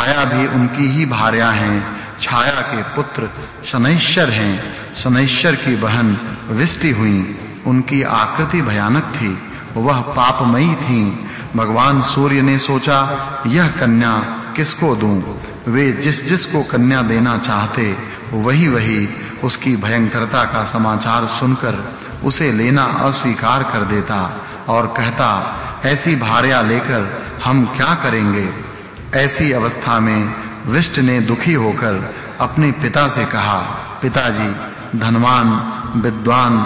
छाया भी उनकी ही भार्या हैं। छाया के पुत्र शनैश्वर हैं। शनैश्वर की बहन विष्टि हुई। उनकी आकृति भयानक थी। वह पापमयी थी। भगवान सूर्य ने सोचा, यह कन्या किसको दूँ? वे जिस जिस को कन्या देना चाहते, वही वही उसकी भयंकरता का समाचार सुनकर उसे लेना अस्वीकार कर देता और कहता, ऐसी भार्या लेकर हम क्या करेंगे? ऐसी अवस्था में विष्ट ने दुखी होकर अपने पिता से कहा, पिताजी, धनवान, विद्वान,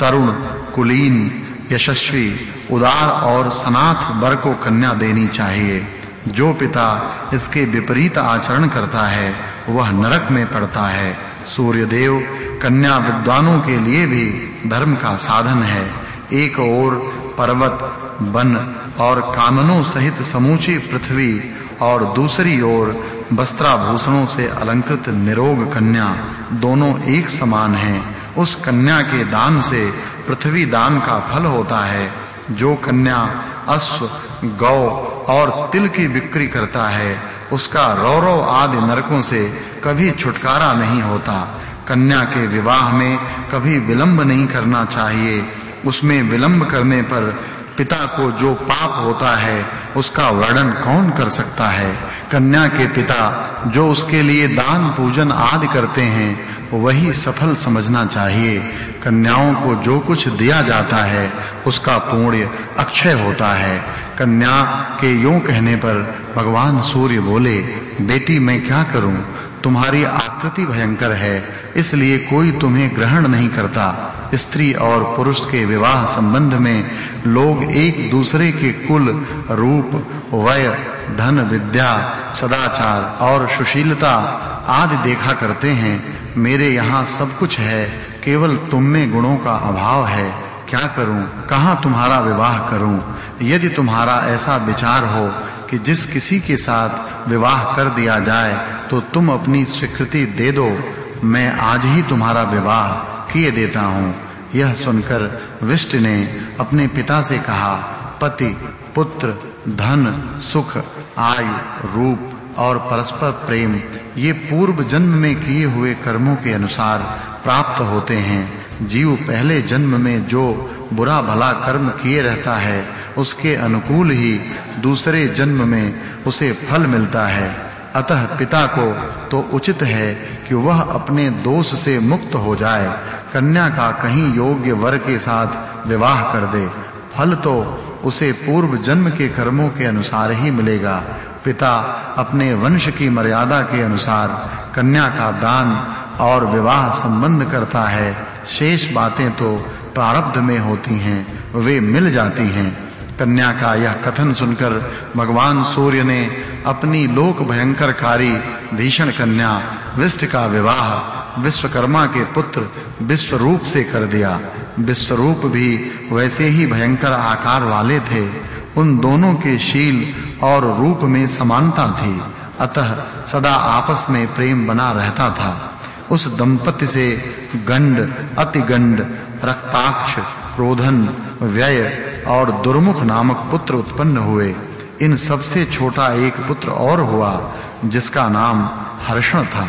तरुण, कुलीन, यशस्वी, उदार और सनाथ वर को कन्या देनी चाहिए। जो पिता इसके विपरीत आचरण करता है, वह नरक में पड़ता है। सूर्यदेव कन्या विद्वानों के लिए भी धर्म का साधन है। एक ओर पर्वत, वन और काननों सहित समूची पृथ्वी और दूसरी ओर वस्त्राभूषणों से अलंकृत निरोग कन्या दोनों एक समान हैं। उस कन्या के दान से पृथ्वी दान का फल होता है, जो कन्या अश्व, गौ और तिल की बिक्री करता है। उसका रौरव आदि नरकों से कभी छुटकारा नहीं होता। कन्या के विवाह में कभी विलंब नहीं करना चाहिए। उसमें विलंब करने पर पिता को जो पाप होता है, उसका वर्णन कौन कर सकता है? कन्या के पिता जो उसके लिए दान, पूजन आदि करते हैं, वही सफल समझना चाहिए। कन्याओं को जो कुछ दिया जाता है, उसका पुण्य अक्षय होता है। कन्या के यूँ कहने पर भगवान सूर्य बोले, बेटी, मैं क्या करूँ? तुम्हारी आकृति भयंकर है, इसलिए कोई तुम्हें ग्रहण नहीं करता। स्त्री और पुरुष के विवाह संबंध में लोग एक दूसरे के कुल रूप, वय, धन, विद्या, सदाचार और सुशीलता आदि देखा करते हैं। मेरे यहाँ सब कुछ है, केवल तुम में गुणों का अभाव है। क्या करूँ? कहाँ तुम्हारा विवाह करूँ? यदि तुम्हारा ऐसा विचार हो कि जिस किसी के साथ विवाह कर दिया जाए तो तुम अपनी स्वीकृति दे दो। मैं आज ही तुम्हारा विवाह किए देता हूँ। यह सुनकर विष्ट ने अपने पिता से कहा, पति, पुत्र, धन, सुख, आयु, रूप और परस्पर प्रेम, ये पूर्व जन्म में किए हुए कर्मों के अनुसार प्राप्त होते हैं। जीव पहले जन्म में जो बुरा भला कर्म किए रहता है, उसके अनुकूल ही दूसरे जन्म में उसे फल मिलता है। अतः पिता को तो उचित है कि वह अपने दोष से मुक्त हो जाए। कन्या का कहीं योग्य वर के साथ विवाह कर दे। फल तो उसे पूर्व जन्म के कर्मों के अनुसार ही मिलेगा। पिता अपने वंश की मर्यादा के अनुसार कन्या का दान और विवाह संबंध करता है। शेष बातें तो प्रारब्ध में होती हैं, वे मिल जाती हैं। कन्या का यह कथन सुनकर भगवान सूर्य ने अपनी लोक भयंकरकारी भीषण कन्या विष्ट का विवाह विश्वकर्मा के पुत्र विश्वरूप से कर दिया। विश्वरूप भी वैसे ही भयंकर आकार वाले थे। उन दोनों के शील और रूप में समानता थी। अतः सदा आपस में प्रेम बना रहता था। उस दंपति से गंड, अतिगंड, रक्ताक्ष, क्रोधन, व्यय और दुर्मुख नामक पुत्र उत्पन्न हुए। इन सबसे छोटा एक पुत्र और हुआ, जिसका नाम हर्षण था।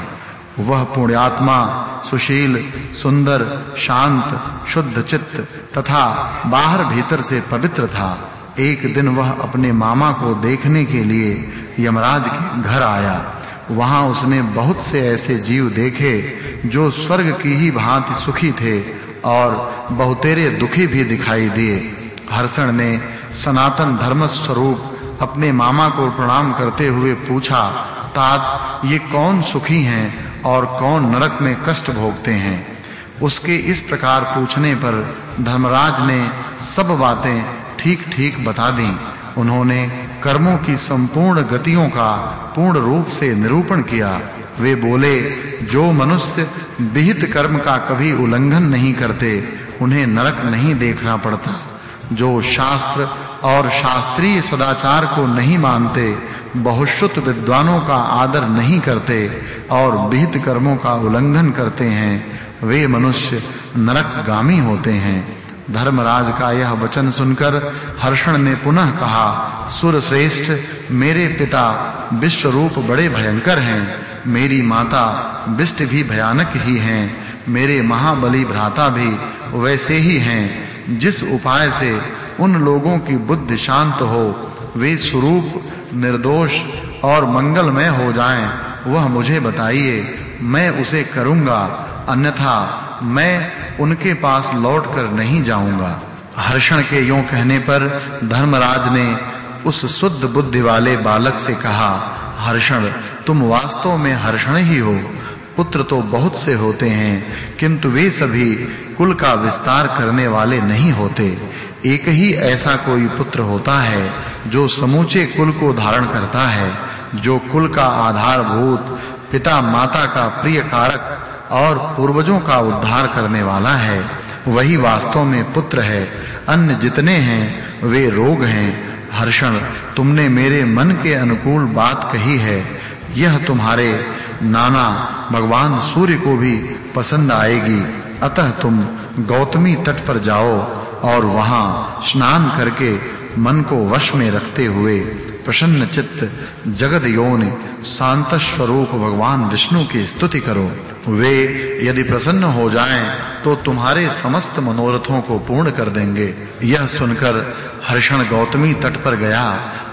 वह पुण्यात्मा, सुशील, सुंदर, शांत, शुद्ध चित्त तथा बाहर भीतर से पवित्र था। एक दिन वह अपने मामा को देखने के लिए यमराज के घर आया। वहाँ उसने बहुत से ऐसे जीव देखे, जो स्वर्ग की ही भांति सुखी थे और बहुतेरे दुखी भी दिखाई दिए। हर्षण ने सनातन धर्म स्वरूप अपने मामा को प्रणाम करते हुए पूछा, तात, ये कौन सुखी हैं और कौन नरक में कष्ट भोगते हैं? उसके इस प्रकार पूछने पर धर्मराज ने सब बातें ठीक-ठीक बता दी। उन्होंने कर्मों की संपूर्ण गतियों का पूर्ण रूप से निरूपण किया। वे बोले, जो मनुष्य विहित कर्म का कभी उल्लंघन नहीं करते, उन्हें नरक नहीं देखना पड़ता। जो शास्त्र और शास्त्रीय सदाचार को नहीं मानते, बहुश्रुत विद्वानों का आदर नहीं करते और विहित कर्मों का उल्लंघन करते हैं, वे मनुष्य नरकगामी होते हैं। धर्मराज का यह वचन सुनकर हर्षण ने पुनः कहा सुर श्रेष्ठ मेरे पिता विश्व रूप बड़े भयंकर हैं, मेरी माता विष्ट भी भयानक ही हैं, मेरे महाबली भ्राता भी वैसे ही हैं, जिस उपाय से उन लोगों की बुद्धि शांत हो, वे स्वरूप, निर्दोष और मंगलमय हो जाएँ। वह मुझे बताइए, मैं उसे करूँगा, अन्यथा मैं उनके पास लौटकर नहीं जाऊँगा। हर्षण के यों कहने पर धर्मराज ने उस शुद्ध बुद्धि वाले बालक से कहा, हर्षण, तुम वास्तव में हर्षण ही हो। पुत्र तो बहुत से होते हैं, किंतु वे सभी कुल का विस्तार करने वाले नहीं होते। एक ही ऐसा कोई पुत्र होता है, जो समूचे कुल को धारण करता है, जो कुल का आधारभूत पिता माता का प्रिय कारक और पूर्वजों का उद्धार करने वाला है। वही वास्तव में पुत्र है। अन्य जितने हैं, वे रोग हैं। हर्षण, तुमने मेरे मन के अनुकूल बात कही है। यह तुम्हारे नाना, भगवान सूर्य को भी पसंद आएगी। अतः तुम गौतमी तट पर जाओ और वहाँ स्नान करके मन को वश में रखते हुए प्रसन्न चित्त जगत योनि शांत स्वरूप भगवान विष्णु की स्तुति करो। वे यदि प्रसन्न हो जाएँ तो तुम्हारे समस्त मनोरथों को पूर्ण कर देंगे। यह सुनकर हर्षण गौतमी तट पर गया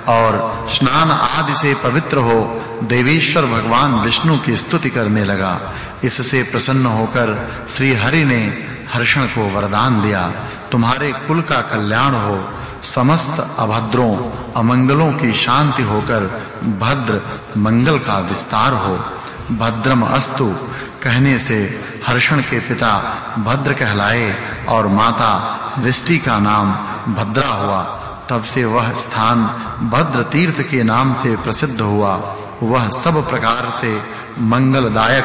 और स्नान आदि से पवित्र हो, देवेश्वर भगवान विष्णु की स्तुति करने लगा। इससे प्रसन्न होकर श्री हरि ने हर्षण को वरदान दिया, तुम्हारे कुल का कल्याण हो। समस्त अभद्रों, अमंगलों की शांति होकर भद्र मंगल का विस्तार हो। भद्रम अस्तु। कहने से हर्षण के पिता भद्र कहलाए और माता विष्टि का नाम भद्रा हुआ। तब से वह स्थान भद्र तीर्थ के नाम से प्रसिद्ध हुआ। वह सब प्रकार से मंगलदायक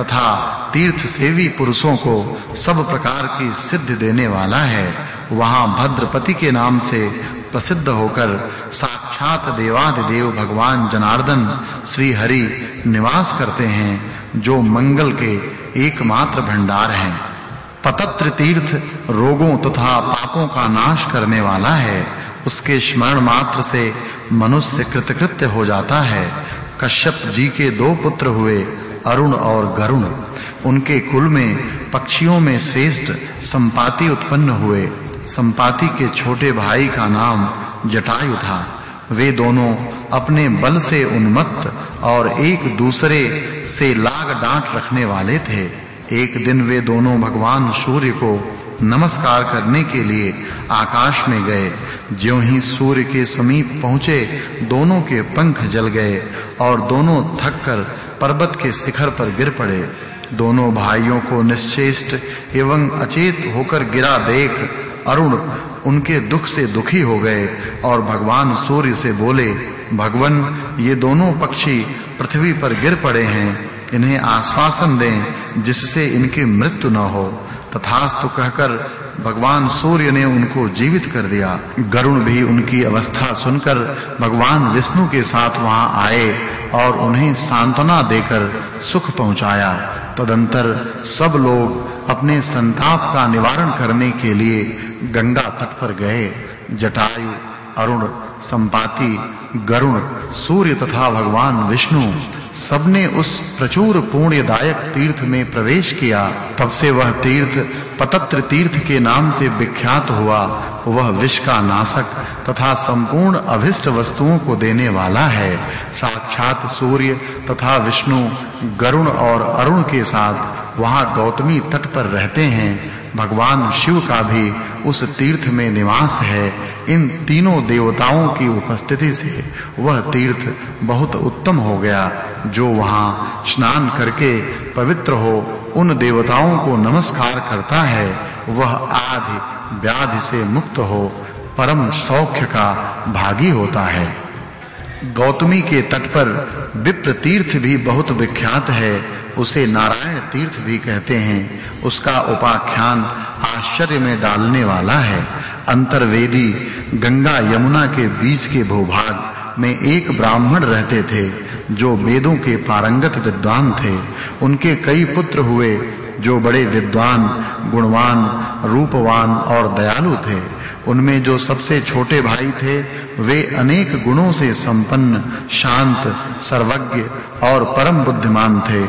तथा तीर्थ सेवी पुरुषों को सब प्रकार की सिद्धि देने वाला है। वहाँ भद्रपति के नाम से प्रसिद्ध होकर साक्षात देवादिदेव भगवान जनार्दन श्री हरि निवास करते हैं, जो मंगल के एकमात्र भंडार हैं। पतत्र तीर्थ रोगों तथा पापों का नाश करने वाला है। उसके स्मरण मात्र से मनुष्य कृतकृत्य हो जाता है। कश्यप जी के दो पुत्र हुए, अरुण और गरुण। उनके कुल में पक्षियों में श्रेष्ठ संपाति उत्पन्न हुए। संपाति के छोटे भाई का नाम जटायु था। वे दोनों अपने बल से उन्मत्त और एक दूसरे से लाग डांट रखने वाले थे। एक दिन वे दोनों भगवान सूर्य को नमस्कार करने के लिए आकाश में गए। ज्यों ही सूर्य के समीप पहुँचे, दोनों के पंख जल गए और दोनों थककर पर्वत के शिखर पर गिर पड़े। दोनों भाइयों को निश्चेष्ट एवं अचेत होकर गिरा देख अरुण उनके दुख से दुखी हो गए और भगवान सूर्य से बोले, भगवन, ये दोनों पक्षी पृथ्वी पर गिर पड़े हैं। इन्हें आश्वासन दें जिससे इनकी मृत्यु न हो। तथास्तु कहकर भगवान सूर्य ने उनको जीवित कर दिया। गरुण भी उनकी अवस्था सुनकर भगवान विष्णु के साथ वहाँ आए और उन्हें सांत्वना देकर सुख पहुँचाया। तदंतर सब लोग अपने संताप का निवारण करने के लिए गंगा तट पर गए। जटायु, अरुण संपाति, गरुण, सूर्य तथा भगवान विष्णु, सबने उस प्रचुर पुण्यदायक तीर्थ में प्रवेश किया। तब से वह तीर्थ, पतत्र तीर्थ के नाम से विख्यात हुआ। वह विष का नाशक तथा संपूर्ण अभिष्ट वस्तुओं को देने वाला है। साक्षात सूर्य तथा विष्णु, गरुण और अरुण के साथ वहाँ गौतमी तट पर रहते हैं। भगवान शिव का भी उस तीर्थ में निवास है। इन तीनों देवताओं की उपस्थिति से वह तीर्थ बहुत उत्तम हो गया, जो वहाँ स्नान करके पवित्र हो, उन देवताओं को नमस्कार करता है, वह आदि व्याधि से मुक्त हो, परम सौख्य का भागी होता है। गौतमी के तट पर विप्र तीर्थ भी बहुत विख्यात है, उसे नारायण तीर्थ भी कहते हैं, उसका उपाख्यान आश्चर्य में डालने वाला है। अंतर्वेदी गंगा यमुना के बीच के भूभाग में एक ब्राह्मण रहते थे, जो वेदों के पारंगत विद्वान थे। उनके कई पुत्र हुए, जो बड़े विद्वान, गुणवान, रूपवान और दयालु थे। उनमें जो सबसे छोटे भाई थे, वे अनेक गुणों से संपन्न, शांत, सर्वज्ञ और परम बुद्धिमान थे।